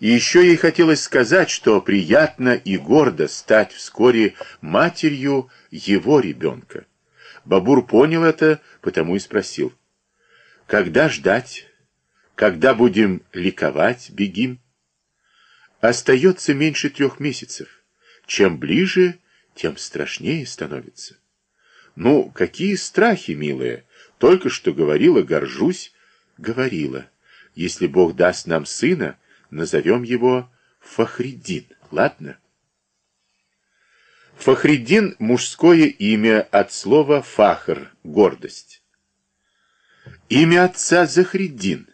И еще ей хотелось сказать, что приятно и гордо стать вскоре матерью его ребенка. Бабур понял это, потому и спросил. «Когда ждать? Когда будем ликовать, бегим?» Остается меньше трех месяцев. Чем ближе, тем страшнее становится. Ну, какие страхи, милая? Только что говорила, горжусь, говорила. Если Бог даст нам сына, назовем его Фахриддин, ладно? Фахриддин – мужское имя от слова «фахр» – гордость. Имя отца Захриддин,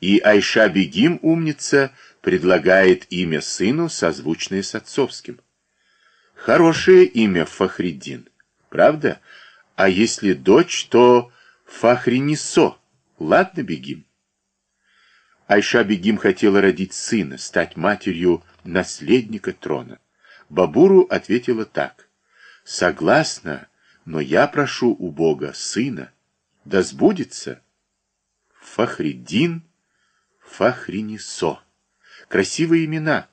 и Айша Бегим, умница, предлагает имя сыну, созвучное с отцовским. Хорошее имя Фахриддин, правда? А если дочь, то Фахринисо, ладно, Бегим? Айша Бегим хотела родить сына, стать матерью наследника трона. Бабуру ответила так. «Согласна, но я прошу у Бога сына. Да сбудется». Фахриддин, Фахринисо. Красивые имена.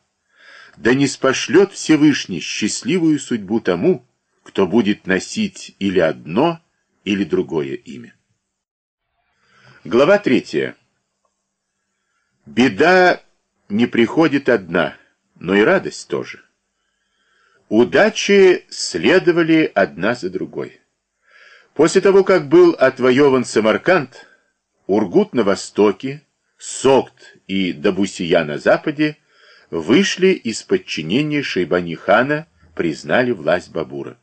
Да не спошлет Всевышний счастливую судьбу тому, кто будет носить или одно, или другое имя. Глава третья. Беда не приходит одна, но и радость тоже. Удачи следовали одна за другой. После того, как был отвоеван Самарканд, Ургут на востоке, Сокт и Дабусия на западе вышли из подчинения Шейбани-хана, признали власть Бабура.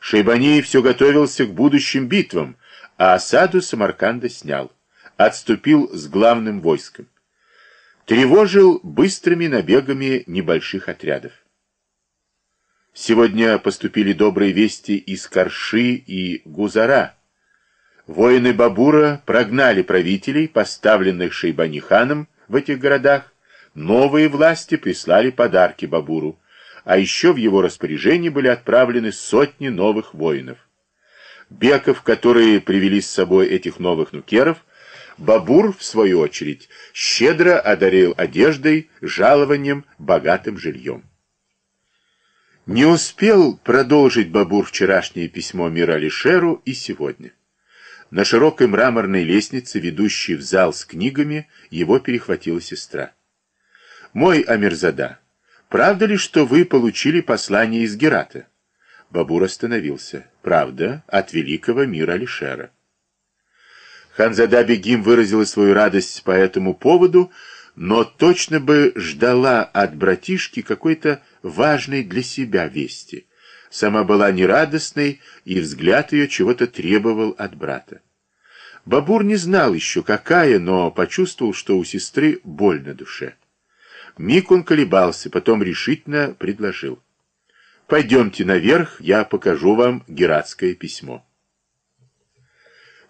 Шейбани все готовился к будущим битвам, а осаду Самарканда снял, отступил с главным войском тревожил быстрыми набегами небольших отрядов. Сегодня поступили добрые вести из Карши и Гузара. Воины Бабура прогнали правителей, поставленных Шейбаниханом в этих городах. Новые власти прислали подарки Бабуру, а еще в его распоряжении были отправлены сотни новых воинов. Беков, которые привели с собой этих новых нукеров, Бабур, в свою очередь, щедро одарил одеждой, жалованием, богатым жильем. Не успел продолжить Бабур вчерашнее письмо Миралишеру и сегодня. На широкой мраморной лестнице, ведущей в зал с книгами, его перехватила сестра. «Мой Амирзада, правда ли, что вы получили послание из Герата?» Бабур остановился. «Правда, от великого мира Алишера». Ханзада Бегим выразила свою радость по этому поводу, но точно бы ждала от братишки какой-то важной для себя вести. Сама была нерадостной, и взгляд ее чего-то требовал от брата. Бабур не знал еще, какая, но почувствовал, что у сестры боль на душе. Миг он колебался, потом решительно предложил. «Пойдемте наверх, я покажу вам гератское письмо».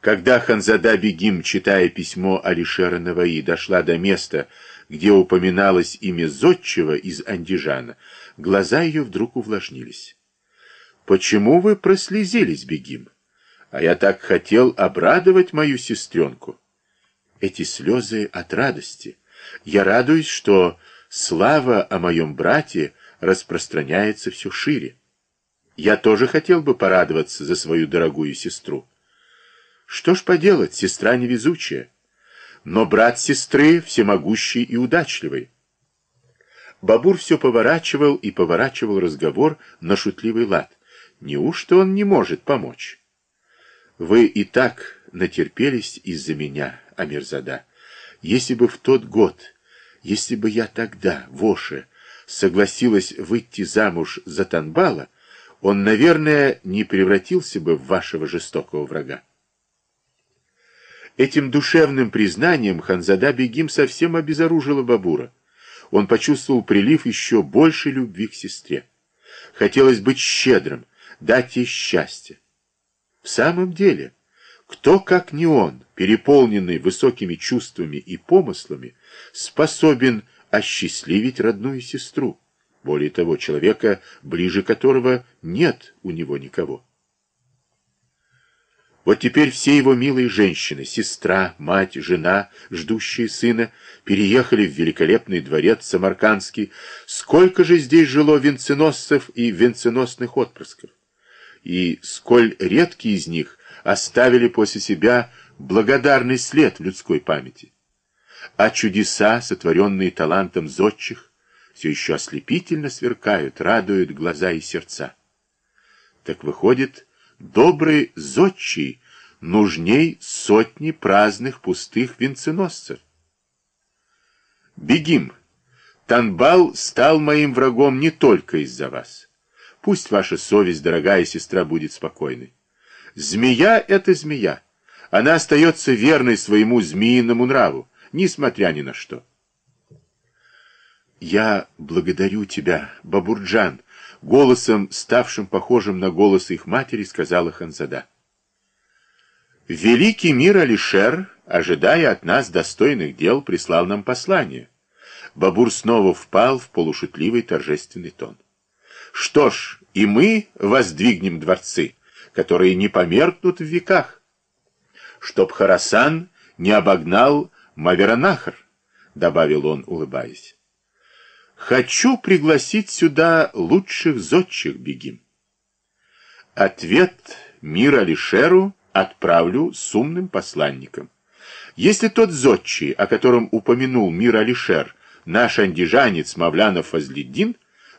Когда Ханзада Бегим, читая письмо Алишера Наваи, дошла до места, где упоминалось имя Зодчего из Андижана, глаза ее вдруг увлажнились. «Почему вы прослезились, Бегим? А я так хотел обрадовать мою сестренку». Эти слезы от радости. Я радуюсь, что слава о моем брате распространяется все шире. Я тоже хотел бы порадоваться за свою дорогую сестру. Что ж поделать, сестра невезучая. Но брат сестры всемогущий и удачливый. Бабур все поворачивал и поворачивал разговор на шутливый лад. Неужто он не может помочь? Вы и так натерпелись из-за меня, Амирзада. Если бы в тот год, если бы я тогда, Воше, согласилась выйти замуж за Танбала, он, наверное, не превратился бы в вашего жестокого врага. Этим душевным признанием Ханзада Бегим совсем обезоружила Бабура. Он почувствовал прилив еще большей любви к сестре. Хотелось быть щедрым, дать ей счастье. В самом деле, кто, как не он, переполненный высокими чувствами и помыслами, способен осчастливить родную сестру, более того, человека, ближе которого нет у него никого. Вот теперь все его милые женщины, сестра, мать, жена, ждущие сына, переехали в великолепный дворец Самаркандский. Сколько же здесь жило венценосцев и венценосных отпрысков? И сколь редкие из них оставили после себя благодарный след в людской памяти. А чудеса, сотворенные талантом зодчих, все еще ослепительно сверкают, радуют глаза и сердца. Так выходит, добрый зодчий нужней сотни праздных пустых венценосцев. Бегим. Танбал стал моим врагом не только из-за вас. Пусть ваша совесть, дорогая сестра, будет спокойной. Змея — это змея. Она остается верной своему змеиному нраву, несмотря ни на что. Я благодарю тебя, Бабурджан, голосом, ставшим похожим на голос их матери, сказала Ханзада. Великий мир Алишер, ожидая от нас достойных дел, прислал нам послание. Бабур снова впал в полушутливый торжественный тон. Что ж, и мы воздвигнем дворцы, которые не померкнут в веках. Чтоб Харасан не обогнал Маверанахар, добавил он, улыбаясь. Хочу пригласить сюда лучших зодчих бегим. Ответ мир Алишеру отправлю с умным посланником. Если тот зодчий, о котором упомянул мир Алишер, наш андижанец Мавлянов Фазлиддин,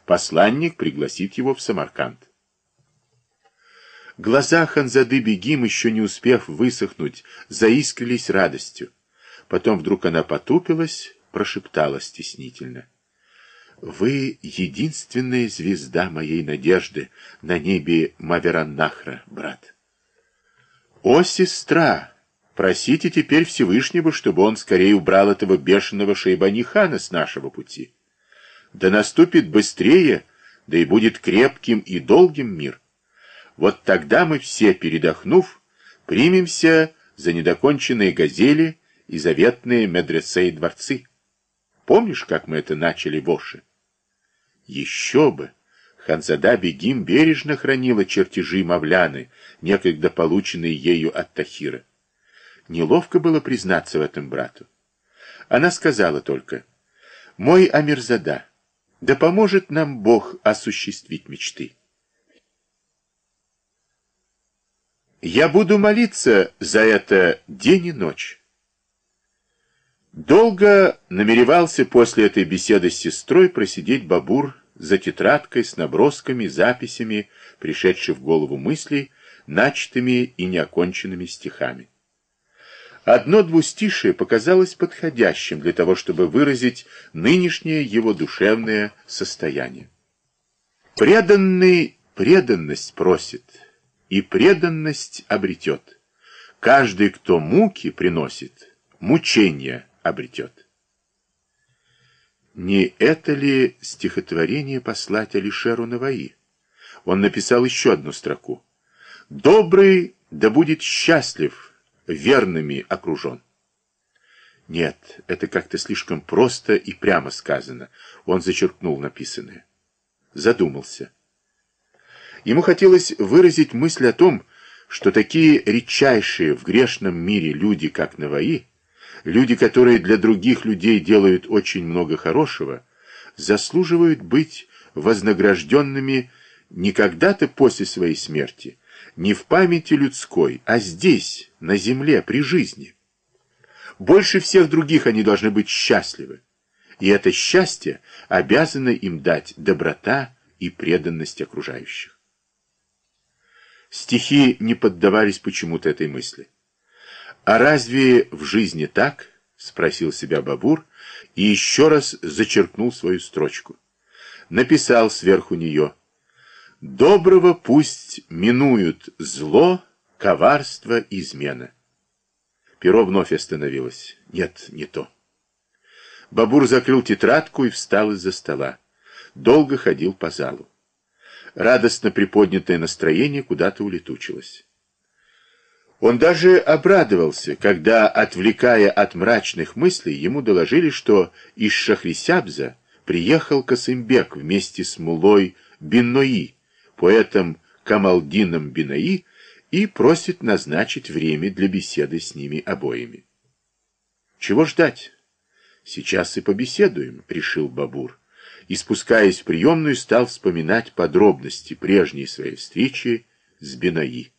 посланник пригласит его в Самарканд. Глаза Ханзады Бегим, еще не успев высохнуть, заискрились радостью. Потом вдруг она потупилась, прошептала стеснительно. Вы единственная звезда моей надежды на небе Мавераннахра, брат. О, сестра, просите теперь Всевышнего, чтобы он скорее убрал этого бешеного шейбанихана с нашего пути. Да наступит быстрее, да и будет крепким и долгим мир. Вот тогда мы все, передохнув, примемся за недоконченные газели и заветные медресе и дворцы. Помнишь, как мы это начали в Оше? Еще бы! Ханзада Бегим бережно хранила чертежи Мавляны, некогда полученные ею от Тахира. Неловко было признаться в этом брату. Она сказала только, «Мой Амирзада, да поможет нам Бог осуществить мечты». Я буду молиться за это день и ночь. Долго намеревался после этой беседы с сестрой просидеть Бабур за тетрадкой с набросками, записями, пришедших в голову мыслей, начатыми и неоконченными стихами. Одно двустишие показалось подходящим для того, чтобы выразить нынешнее его душевное состояние. Преданный преданность просит, и преданность обретет. Каждый, кто муки приносит, мучения обретет. Не это ли стихотворение послать Алишеру Наваи? Он написал еще одну строку. «Добрый да будет счастлив, верными окружен». Нет, это как-то слишком просто и прямо сказано. Он зачеркнул написанное. Задумался. Ему хотелось выразить мысль о том, что такие редчайшие в грешном мире люди, как Наваи, Люди, которые для других людей делают очень много хорошего, заслуживают быть вознагражденными не когда-то после своей смерти, не в памяти людской, а здесь, на земле, при жизни. Больше всех других они должны быть счастливы. И это счастье обязано им дать доброта и преданность окружающих. Стихи не поддавались почему-то этой мысли. «А разве в жизни так?» — спросил себя Бабур и еще раз зачеркнул свою строчку. Написал сверху нее «Доброго пусть минуют зло, коварство, измена». Перо вновь остановилось. Нет, не то. Бабур закрыл тетрадку и встал из-за стола. Долго ходил по залу. Радостно приподнятое настроение куда-то улетучилось. Он даже обрадовался, когда, отвлекая от мрачных мыслей, ему доложили, что из Шахрисябза приехал Касымбек вместе с Мулой Биннои, поэтом Камалдином Бинаи и просит назначить время для беседы с ними обоими. Чего ждать? Сейчас и побеседуем, решил Бабур. И, спускаясь в приемную, стал вспоминать подробности прежней своей встречи с Бенаи.